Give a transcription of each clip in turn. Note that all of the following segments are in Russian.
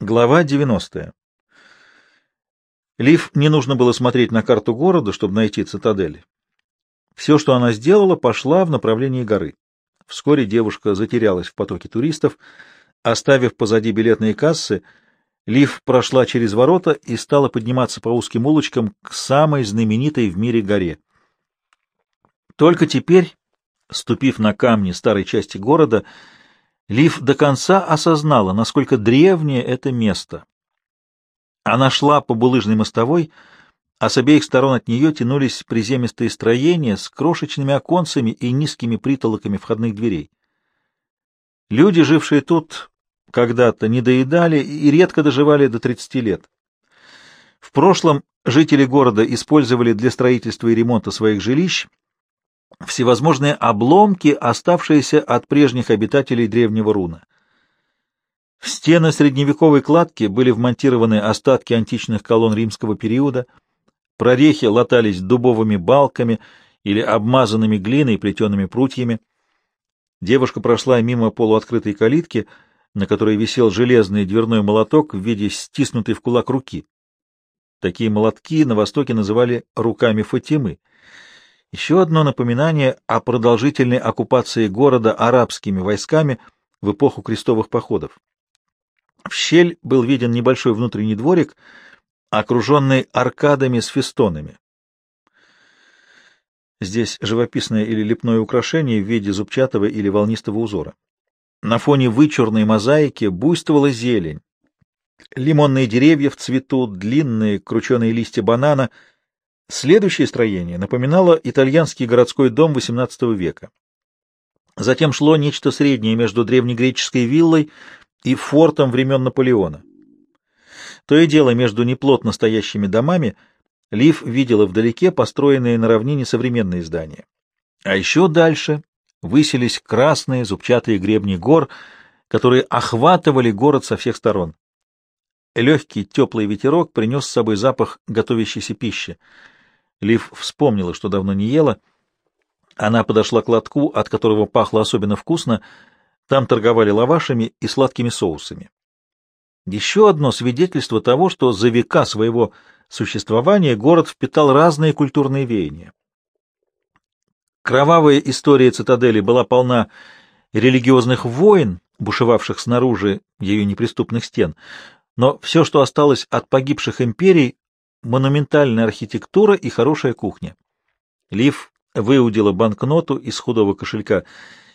Глава 90. Лив не нужно было смотреть на карту города, чтобы найти цитадель. Все, что она сделала, пошла в направлении горы. Вскоре девушка затерялась в потоке туристов. Оставив позади билетные кассы, Лив прошла через ворота и стала подниматься по узким улочкам к самой знаменитой в мире горе. Только теперь, ступив на камни старой части города, Лив до конца осознала, насколько древнее это место. Она шла по булыжной мостовой, а с обеих сторон от нее тянулись приземистые строения с крошечными оконцами и низкими притолоками входных дверей. Люди, жившие тут, когда-то не доедали и редко доживали до 30 лет. В прошлом жители города использовали для строительства и ремонта своих жилищ всевозможные обломки, оставшиеся от прежних обитателей древнего руна. В стены средневековой кладки были вмонтированы остатки античных колонн римского периода, прорехи латались дубовыми балками или обмазанными глиной плетеными прутьями. Девушка прошла мимо полуоткрытой калитки, на которой висел железный дверной молоток в виде стиснутой в кулак руки. Такие молотки на Востоке называли руками Фатимы — еще одно напоминание о продолжительной оккупации города арабскими войсками в эпоху крестовых походов. В щель был виден небольшой внутренний дворик, окруженный аркадами с фестонами. Здесь живописное или лепное украшение в виде зубчатого или волнистого узора. На фоне вычурной мозаики буйствовала зелень. Лимонные деревья в цвету, длинные крученые листья банана — Следующее строение напоминало итальянский городской дом XVIII века. Затем шло нечто среднее между древнегреческой виллой и фортом времен Наполеона. То и дело между неплотно стоящими домами Лив видела вдалеке построенные на равнине современные здания. А еще дальше высились красные зубчатые гребни гор, которые охватывали город со всех сторон. Легкий теплый ветерок принес с собой запах готовящейся пищи — Лив вспомнила, что давно не ела. Она подошла к лотку, от которого пахло особенно вкусно. Там торговали лавашами и сладкими соусами. Еще одно свидетельство того, что за века своего существования город впитал разные культурные веяния. Кровавая история цитадели была полна религиозных войн, бушевавших снаружи ее неприступных стен, но все, что осталось от погибших империй, монументальная архитектура и хорошая кухня. Лив выудила банкноту из худого кошелька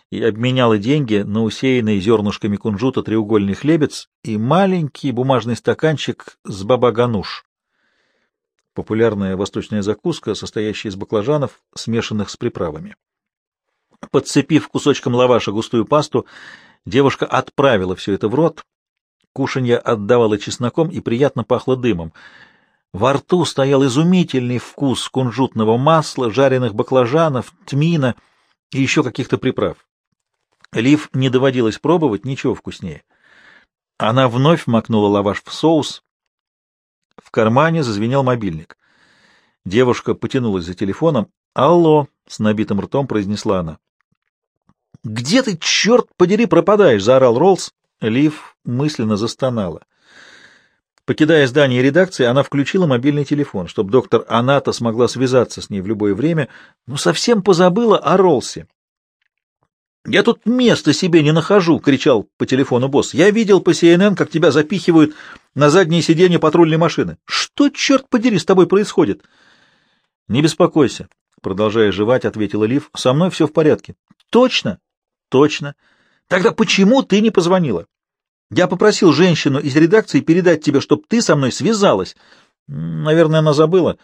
и обменяла деньги на усеянный зернышками кунжута треугольный хлебец и маленький бумажный стаканчик с бабагануш. Популярная восточная закуска, состоящая из баклажанов, смешанных с приправами. Подцепив кусочком лаваша густую пасту, девушка отправила все это в рот. Кушанье отдавало чесноком и приятно пахло дымом — во рту стоял изумительный вкус кунжутного масла, жареных баклажанов, тмина и еще каких-то приправ. Лив не доводилось пробовать ничего вкуснее. Она вновь макнула лаваш в соус. В кармане зазвенел мобильник. Девушка потянулась за телефоном. «Алло!» — с набитым ртом произнесла она. «Где ты, черт подери, пропадаешь?» — заорал Роллс. Лив мысленно застонала. Покидая здание редакции, она включила мобильный телефон, чтобы доктор Аната смогла связаться с ней в любое время, но совсем позабыла о Ролсе. «Я тут места себе не нахожу!» — кричал по телефону босс. «Я видел по CNN, как тебя запихивают на заднее сиденье патрульной машины. Что, черт подери, с тобой происходит?» «Не беспокойся», — продолжая жевать, ответила Лив. «Со мной все в порядке». «Точно?» «Точно. Тогда почему ты не позвонила?» Я попросил женщину из редакции передать тебе, чтобы ты со мной связалась. Наверное, она забыла.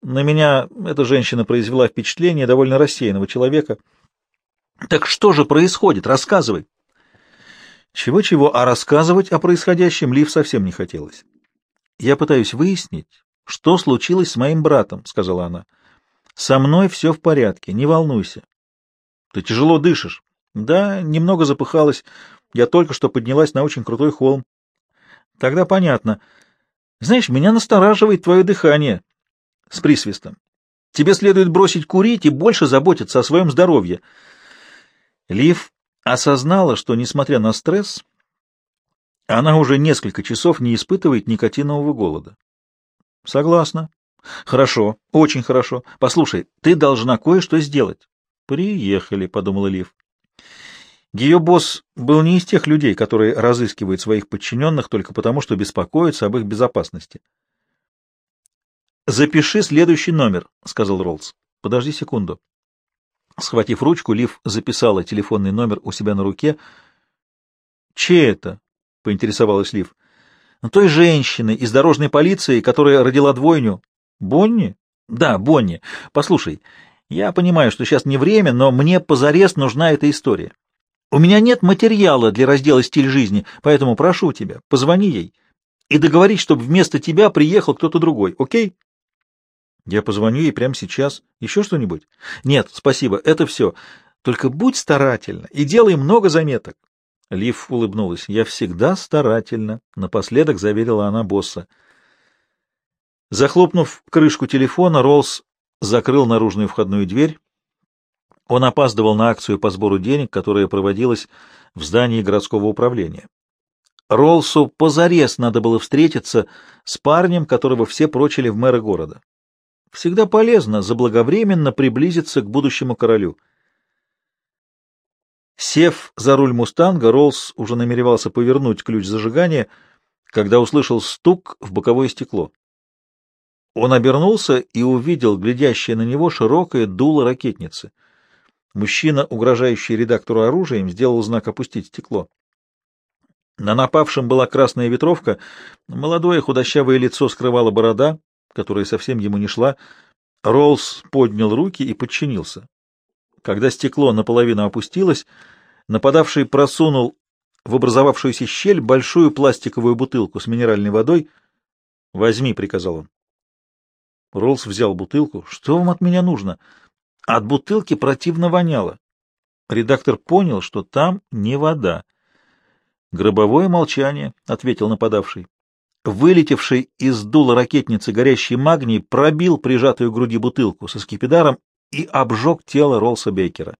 На меня эта женщина произвела впечатление довольно рассеянного человека. Так что же происходит? Рассказывай. Чего-чего, а рассказывать о происходящем Лив совсем не хотелось. Я пытаюсь выяснить, что случилось с моим братом, — сказала она. Со мной все в порядке, не волнуйся. Ты тяжело дышишь. Да, немного запыхалась. Я только что поднялась на очень крутой холм. Тогда понятно. Знаешь, меня настораживает твое дыхание с присвистом. Тебе следует бросить курить и больше заботиться о своем здоровье. Лив осознала, что, несмотря на стресс, Она уже несколько часов не испытывает никотинового голода. Согласна. Хорошо, очень хорошо. Послушай, ты должна кое-что сделать. Приехали, подумала Лив. Ее босс был не из тех людей, которые разыскивают своих подчиненных только потому, что беспокоятся об их безопасности. «Запиши следующий номер», — сказал Роллс. «Подожди секунду». Схватив ручку, Лив записала телефонный номер у себя на руке. «Чей это?» — поинтересовалась Лив. «Той женщины из дорожной полиции, которая родила двойню. Бонни?» «Да, Бонни. Послушай, я понимаю, что сейчас не время, но мне позарез нужна эта история. У меня нет материала для раздела «Стиль жизни», поэтому прошу тебя, позвони ей и договорись, чтобы вместо тебя приехал кто-то другой, окей?» Я позвоню ей прямо сейчас. Еще что-нибудь? Нет, спасибо, это все. Только будь старательна и делай много заметок. Лив улыбнулась. Я всегда старательна, напоследок заверила она босса. Захлопнув крышку телефона, Роллс закрыл наружную входную дверь. Он опаздывал на акцию по сбору денег, которая проводилась в здании городского управления. Роллсу позарез надо было встретиться с парнем, которого все прочили в мэра города. Всегда полезно заблаговременно приблизиться к будущему королю. Сев за руль «Мустанга», Роллс уже намеревался повернуть ключ зажигания, когда услышал стук в боковое стекло. Он обернулся и увидел глядящее на него широкое дуло ракетницы. Мужчина, угрожающий редактору оружием, сделал знак опустить стекло. На напавшем была красная ветровка, молодое худощавое лицо скрывала борода, которая совсем ему не шла, Роллс поднял руки и подчинился. Когда стекло наполовину опустилось, нападавший просунул в образовавшуюся щель большую пластиковую бутылку с минеральной водой. «Возьми», — приказал он. Роллс взял бутылку. «Что вам от меня нужно?» От бутылки противно воняло. Редактор понял, что там не вода. «Гробовое молчание», — ответил нападавший. Вылетевший из дула ракетницы горящий магний пробил прижатую к груди бутылку со скипидаром и обжег тело Ролса Бейкера.